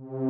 you